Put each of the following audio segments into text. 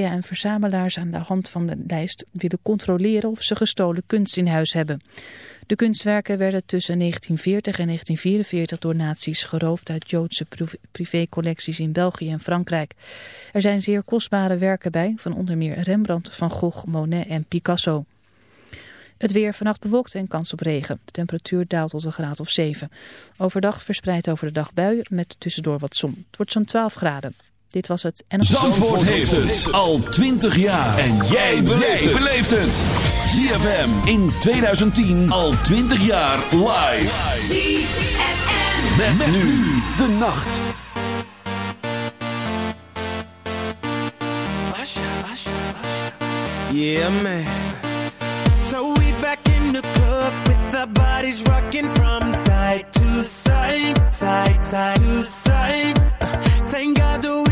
en verzamelaars aan de hand van de lijst willen controleren of ze gestolen kunst in huis hebben. De kunstwerken werden tussen 1940 en 1944 door nazi's geroofd uit Joodse privécollecties in België en Frankrijk. Er zijn zeer kostbare werken bij, van onder meer Rembrandt, Van Gogh, Monet en Picasso. Het weer vannacht bewolkt en kans op regen. De temperatuur daalt tot een graad of 7. Overdag verspreid over de dag buien met tussendoor wat zon. Het wordt zo'n 12 graden. Dit was het. En Zandvoort, heeft het al 20 jaar. En jij beleeft het. ZFM in 2010 al 20 jaar live. ZFM. Met, met nu de nacht. Yeah man. So we back in the club with our bodies rocking from side to side, side, side to side. Thank God the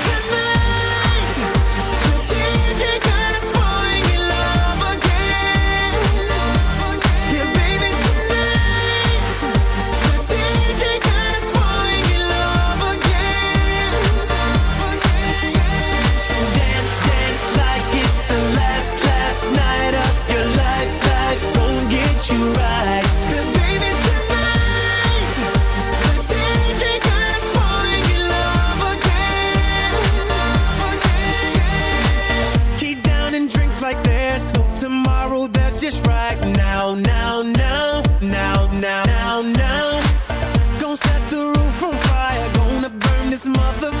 just right now, now, now, now, now, now, now. Gonna set the roof on fire. Gonna burn this motherfucker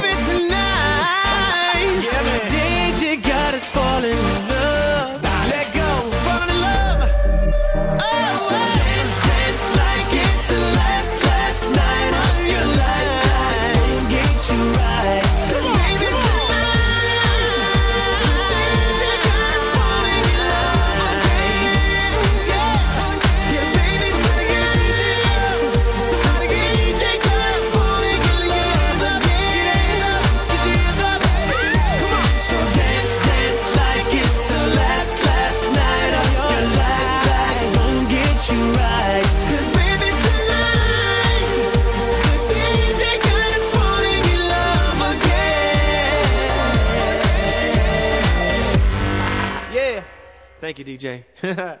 DJ.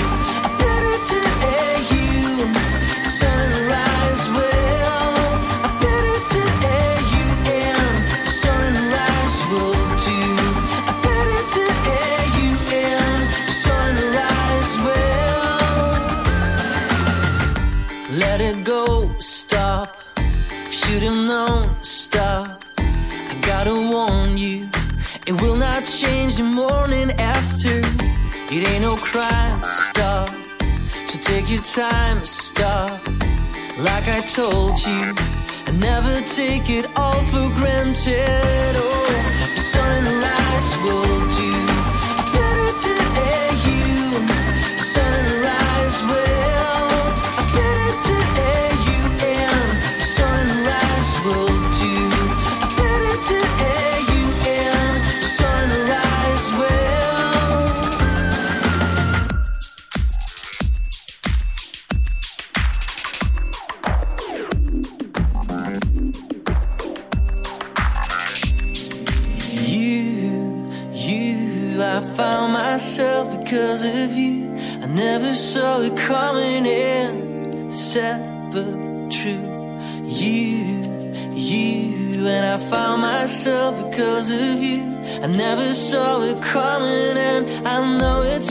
Change the morning after. It ain't no crime, stop. So take your time, stop. Like I told you, I never take it all for granted. Oh, sunrise will do. Found myself because of you. I never saw it coming in, sad but true. You, you, and I found myself because of you. I never saw it coming, and I know it's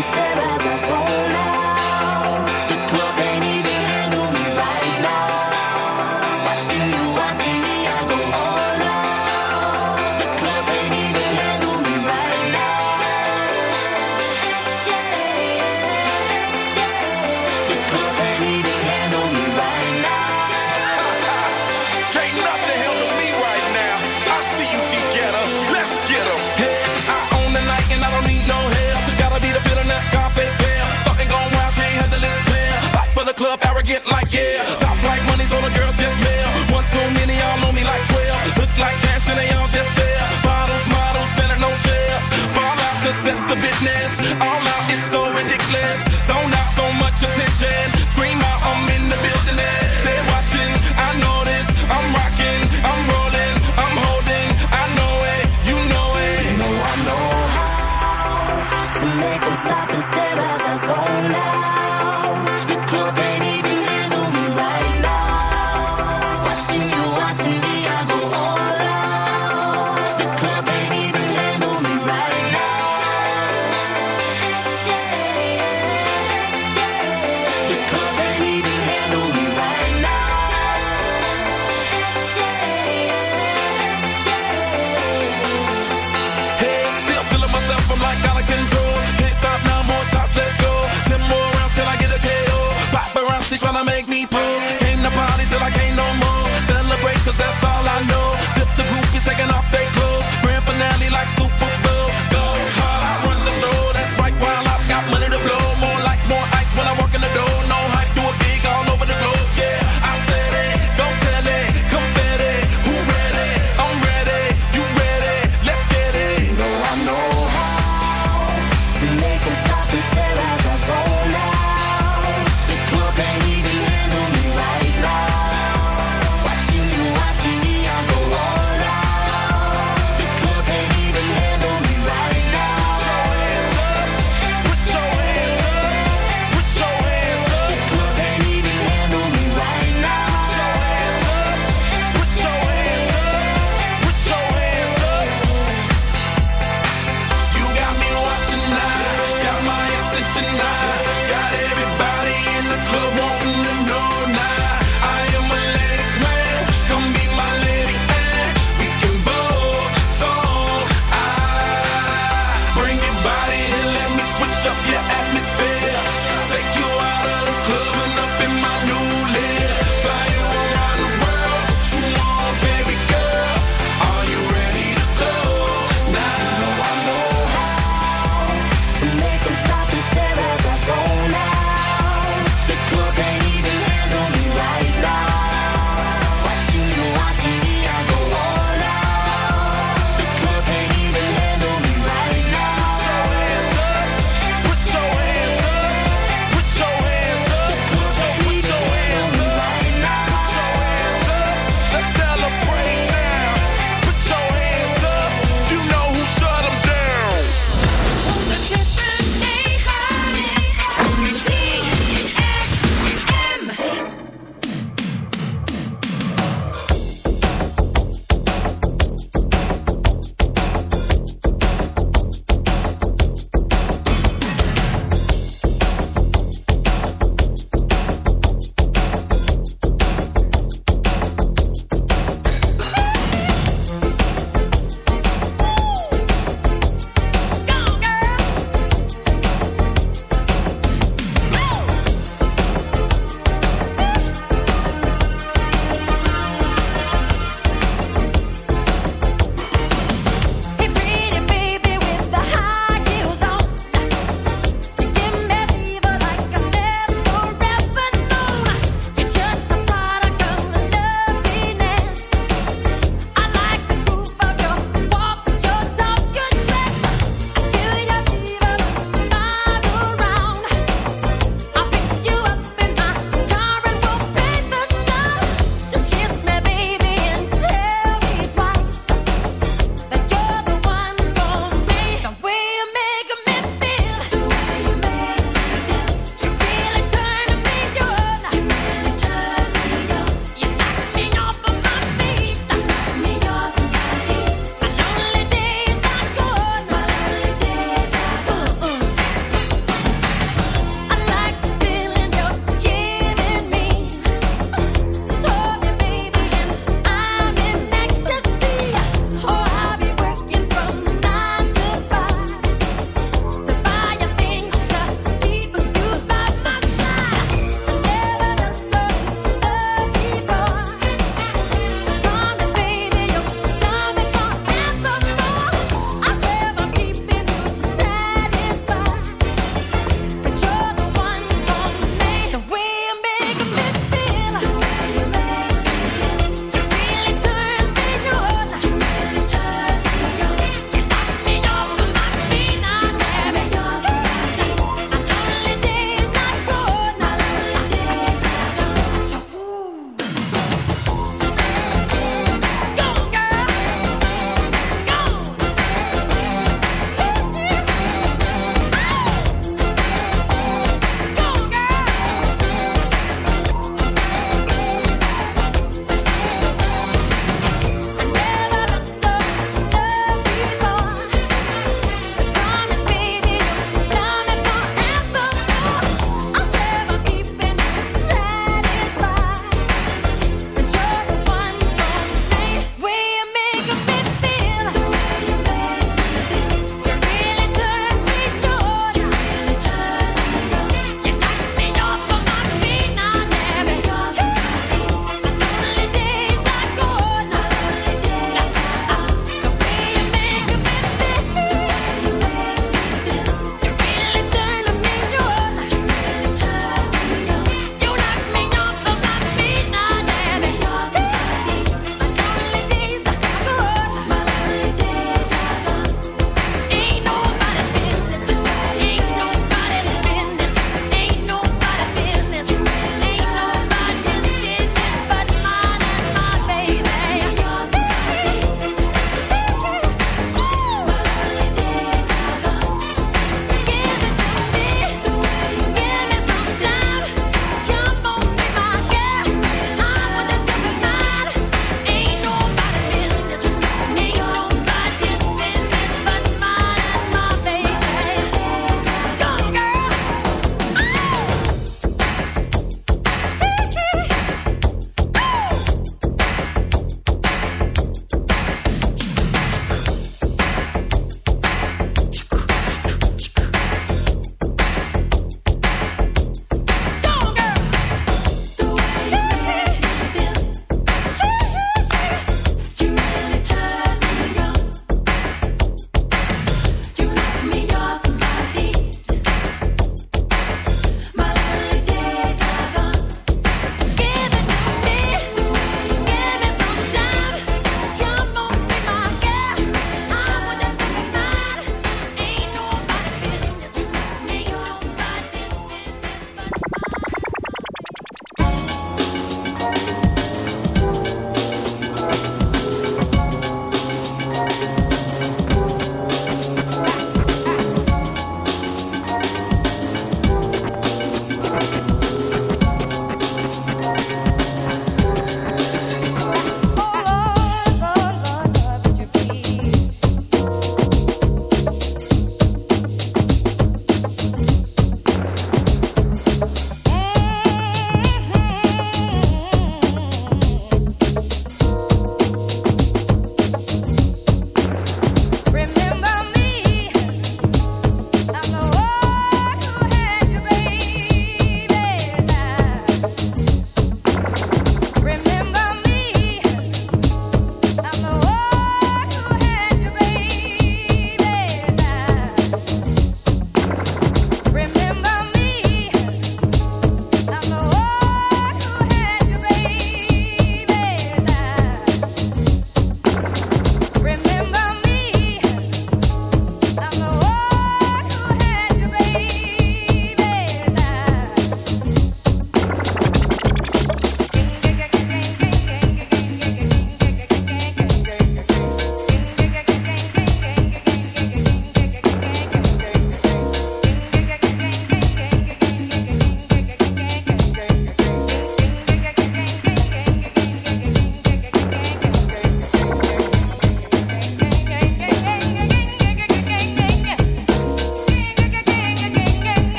instead of darkness.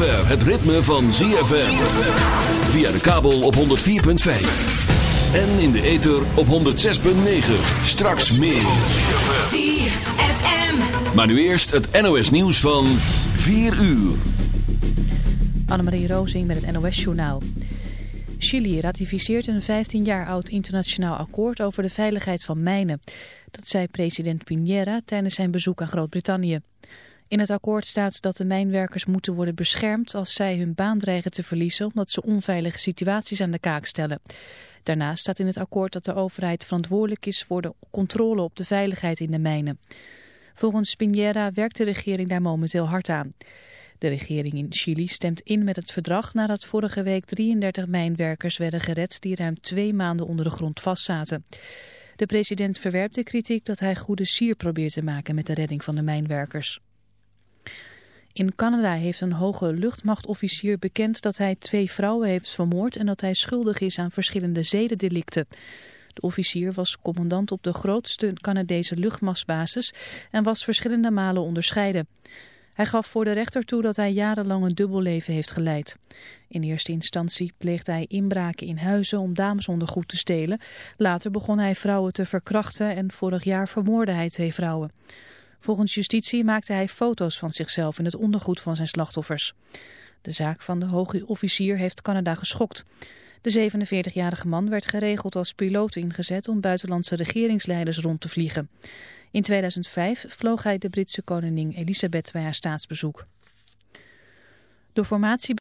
Zover het ritme van ZFM. Via de kabel op 104.5. En in de ether op 106.9. Straks meer. ZFM. Maar nu eerst het NOS nieuws van 4 uur. Annemarie Rozing met het NOS-journaal. Chili ratificeert een 15 jaar oud internationaal akkoord over de veiligheid van mijnen. Dat zei president Piñera tijdens zijn bezoek aan Groot-Brittannië. In het akkoord staat dat de mijnwerkers moeten worden beschermd als zij hun baan dreigen te verliezen omdat ze onveilige situaties aan de kaak stellen. Daarnaast staat in het akkoord dat de overheid verantwoordelijk is voor de controle op de veiligheid in de mijnen. Volgens Piñera werkt de regering daar momenteel hard aan. De regering in Chili stemt in met het verdrag nadat vorige week 33 mijnwerkers werden gered die ruim twee maanden onder de grond vastzaten. De president verwerpt de kritiek dat hij goede sier probeert te maken met de redding van de mijnwerkers. In Canada heeft een hoge luchtmachtofficier bekend dat hij twee vrouwen heeft vermoord en dat hij schuldig is aan verschillende zedendelicten. De officier was commandant op de grootste Canadese luchtmachtbasis en was verschillende malen onderscheiden. Hij gaf voor de rechter toe dat hij jarenlang een dubbelleven heeft geleid. In eerste instantie pleegde hij inbraken in huizen om damesondergoed te stelen. Later begon hij vrouwen te verkrachten en vorig jaar vermoordde hij twee vrouwen. Volgens justitie maakte hij foto's van zichzelf in het ondergoed van zijn slachtoffers. De zaak van de hoge officier heeft Canada geschokt. De 47-jarige man werd geregeld als piloot ingezet om buitenlandse regeringsleiders rond te vliegen. In 2005 vloog hij de Britse koningin Elisabeth bij haar staatsbezoek. De formatie